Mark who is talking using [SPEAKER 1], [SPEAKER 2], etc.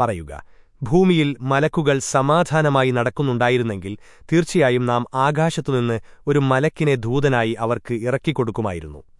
[SPEAKER 1] പറയുക ഭൂമിയിൽ മലക്കുകൾ സമാധാനമായി നടക്കുന്നുണ്ടായിരുന്നെങ്കിൽ തീർച്ചയായും നാം ആകാശത്തുനിന്ന് ഒരു മലക്കിനെ ദൂതനായി അവർക്ക് ഇറക്കിക്കൊടുക്കുമായിരുന്നു.